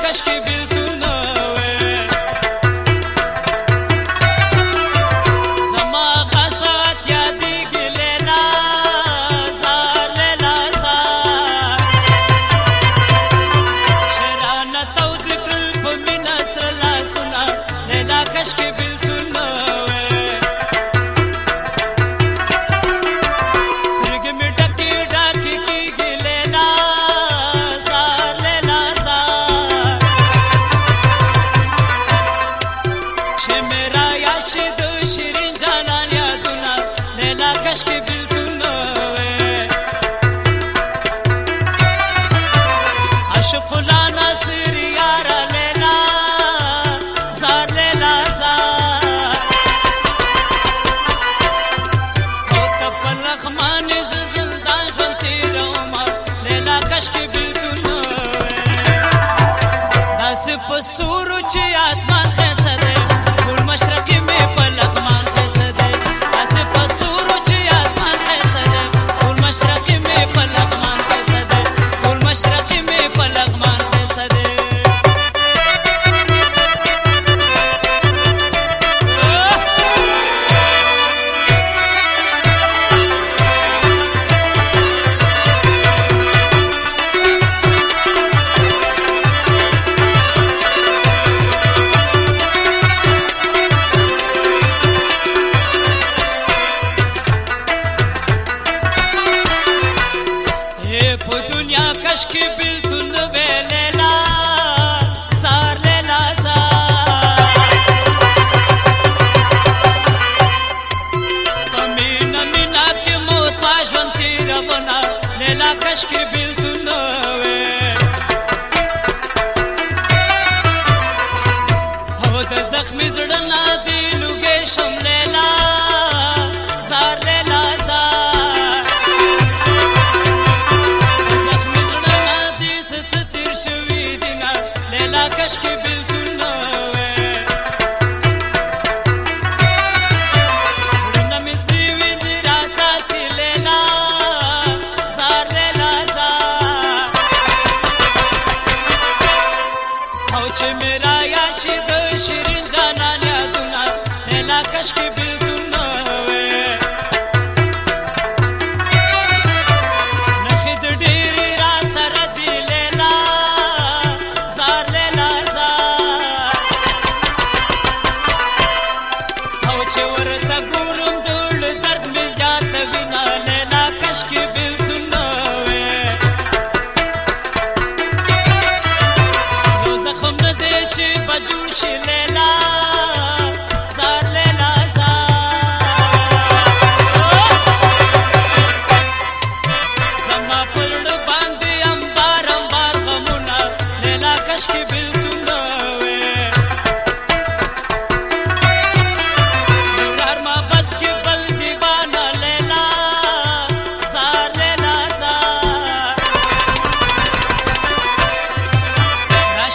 músicas que visam aşk gibi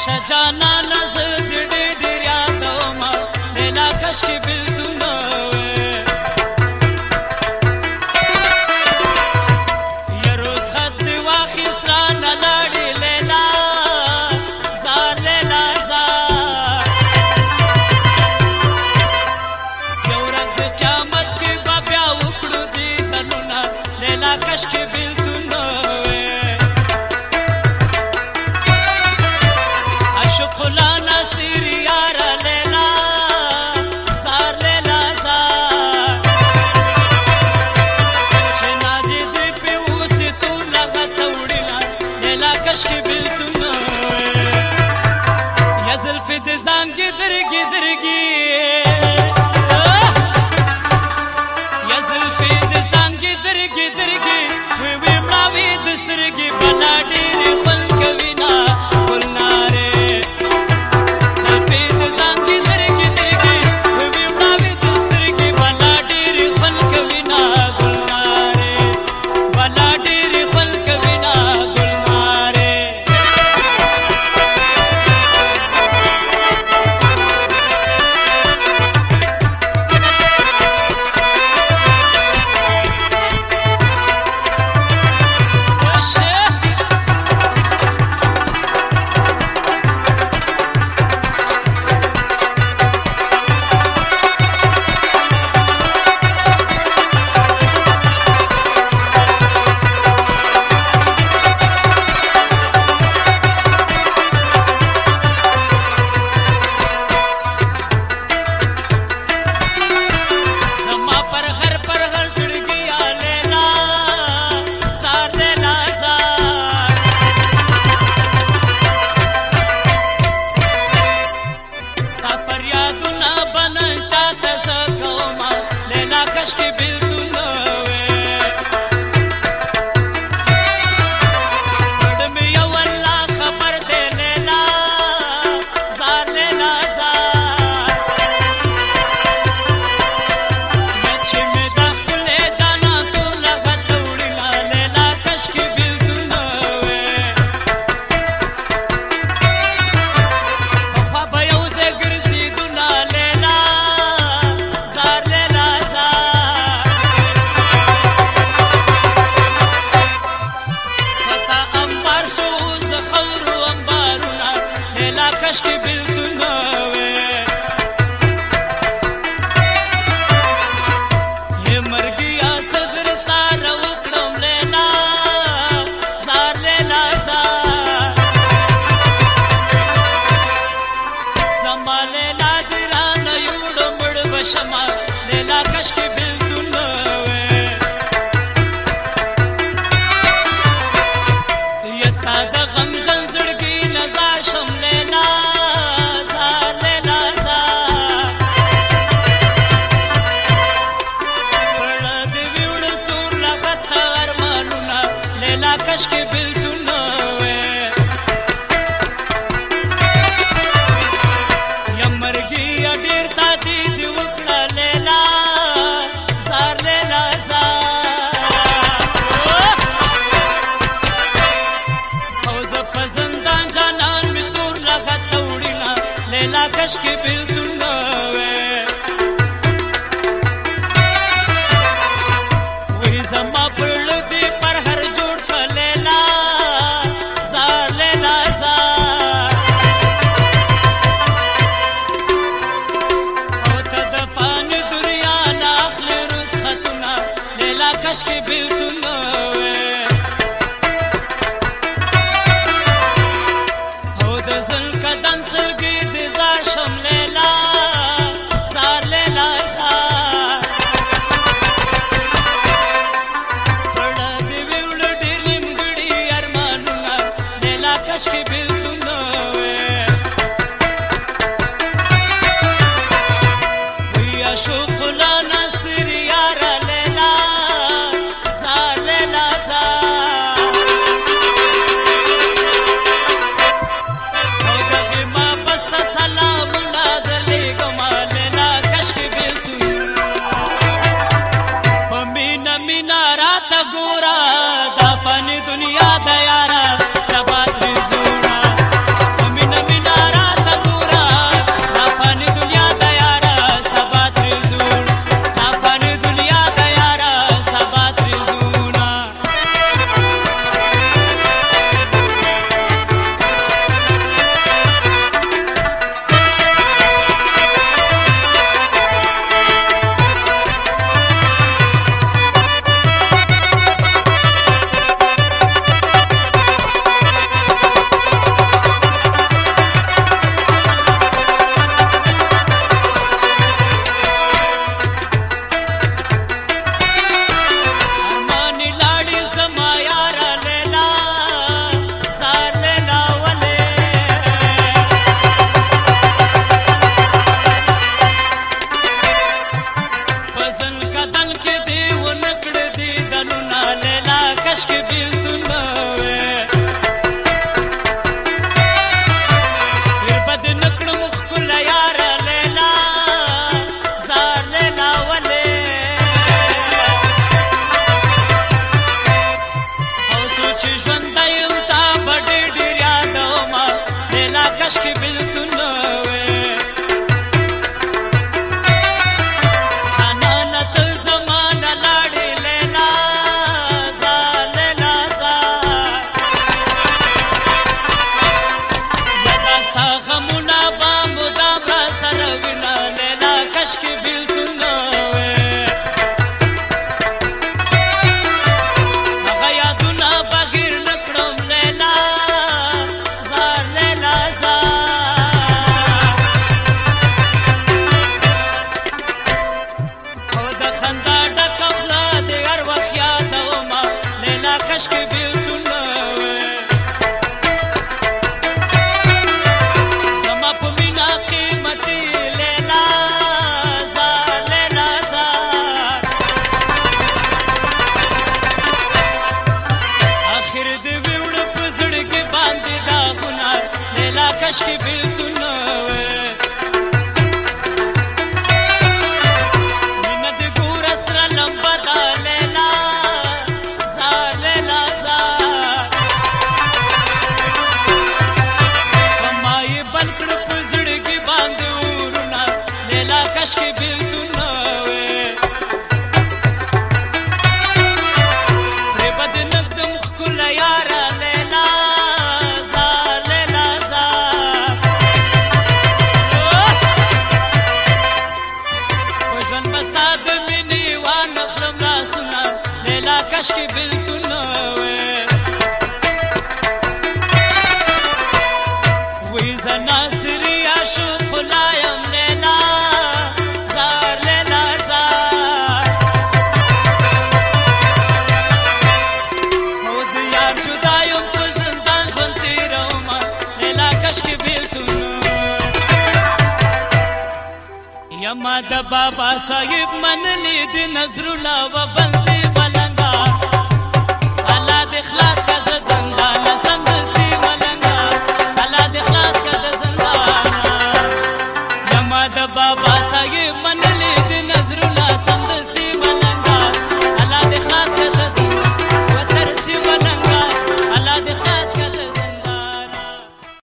सजाना aşk que vi. کاش کې بلتونه وې وې زنا سری عاشق لایم لیلا زار لیلا زار هو دې یار جدا یم په زندان ژوند تیروم لیلا کاش کې بلتونه یما د بابا صاحب منلې د نظر لا وبند la